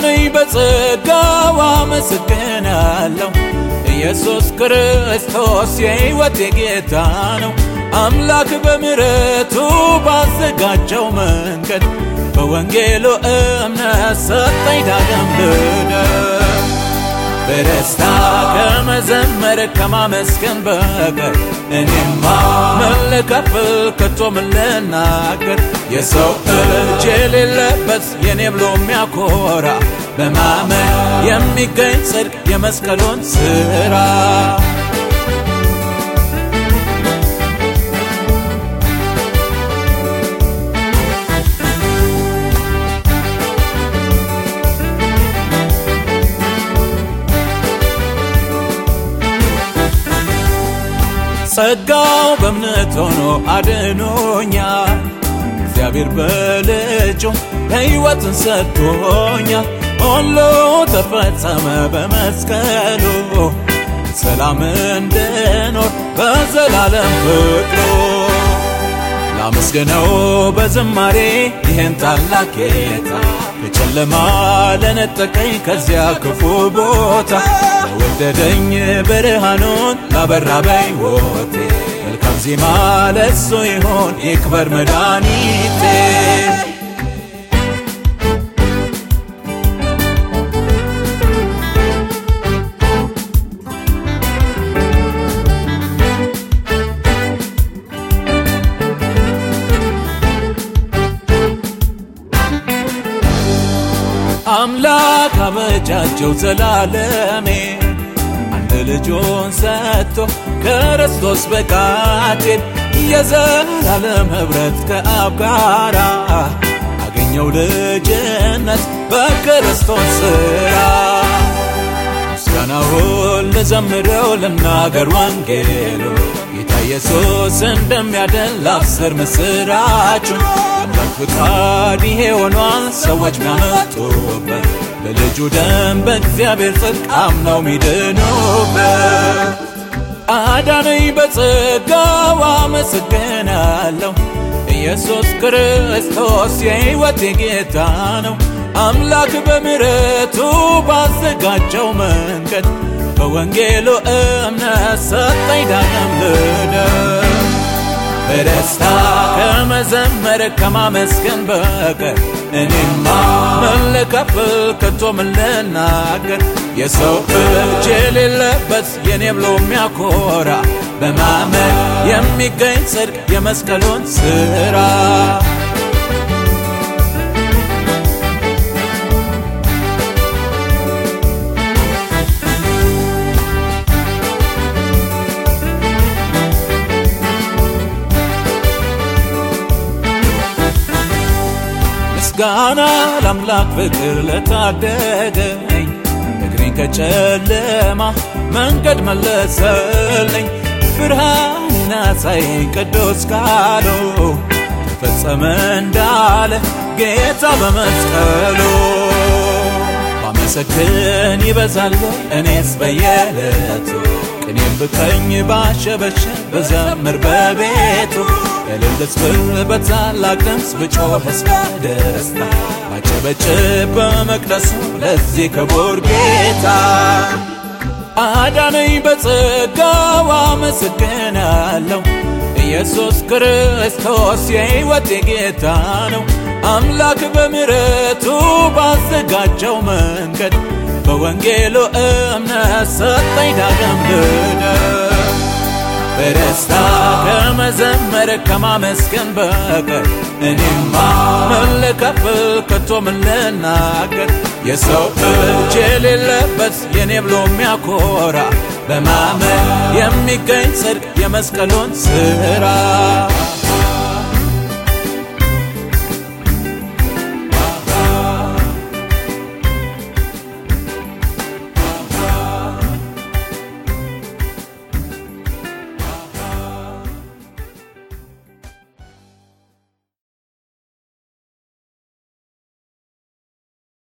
አዳነኝ በጸጋው አመሰግናለሁ። ኢየሱስ ክርስቶስ የሕይወቴ ጌታ ነው። አምላክ በምሕረቱ ባዘጋጀው መንገድ በወንጌሉ እምነት ሰጠኝ ዳግም ልደት። በደስታ ከመዘመር ከማመስገን በቀር እኔማ ምን ልከፍል ከቶ ምን ልናገር? የሰው እጅ የሌለበት የኔ ብሎ የሚያኮራ በማመን የሚገኝ ጽድቅ የመስቀሉን ሥራ ጸጋው በእምነት ሆኖ አድኖኛል። እግዚአብሔር በልጁ ሕይወትን ሰጥቶኛል። ሁሉ ተፈጸመ በመስቀሉ ሰላም እንድኖር በዘላለም ፍቅሩ ላመስገነው በዝማሬ ይህን ታላቅ ጌታ ከጨለማ ለነጠቀኝ ከዚያ ክፉ ቦታ ለወደደኝ ብርሃኑን ላበራ በሕይወቴ መልካም ዜማ ለሱ ይሆን ይክበር መድኃኒቴ። አበጃጀው ዘላለሜ አንድ ልጁን ሰጥቶ ክርስቶስ በቃቴን የዘላለም ኅብረት ከአብ ጋራ አገኘው ልጅነት በክርስቶስ ሥራ ምስጋናውን ልዘምረው ልናገር ወንጌሉ ጌታ ኢየሱስ እንደሚያድን ላብስር ምስራቹን አምላክ ፍቃድ ይሄ ሆኗል። ሰዎች ሚያመጡበት በልጁ ደም በእግዚአብሔር ጽድቅ አምነው ሚድኑበት አዳነኝ በጸጋው አመሰግናለሁ። ኢየሱስ ክርስቶስ የሕይወቴ ጌታ ነው። አምላክ በምሕረቱ ባዘጋጀው መንገድ በወንጌሉ እምነት ሰጠኝ ዳግም ልደት። በደስታ ከመዘመር ከማመስገን በቀር እኔማ ልከፍል ከቶ ምን? የሰው እጅ የሌለበት የኔ ብሎ የሚያኮራ በማመን የሚገኝ ጽድቅ የመስቀሉን ሥራ ምስጋና ለአምላክ ፍቅር ለታደገኝ። እግሬን ከጨለማ መንገድ መለሰልኝ። ብርሃንን አሳየኝ ቅዱስ ቃሉ ተፈጸመ እንዳለ ጌታ በመስቀሉ። ባመሰግን ይበዛል እኔስ በየዕለቱ። ቅኔም ብቀኝ ባሸበሸብ በዘምር በቤቱ እልልስ ብል በታላቅ ድምፅ ብጮህስ በደስታ ባጨበጭብ በመቅደሱ ለዚህ ክቡር ጌታ አዳነኝ በጸጋው አመሰግናለሁ። ኢየሱስ ክርስቶስ የሕይወቴ ጌታ ነው። አምላክ በምሕረቱ ባዘጋጀው መንገድ በወንጌሉ እምነት ሰጠኝ ዳግም ልደት። በደስታ ከመዘመር ከማመስገን በቀር እኔማ ምን ልከፍል ከቶ ምን ልናገር? የሰው እጅ የሌለበት የኔ ብሎ የሚያኮራ በማመን የሚገኝ ጽድቅ የመስቀሉን ስራ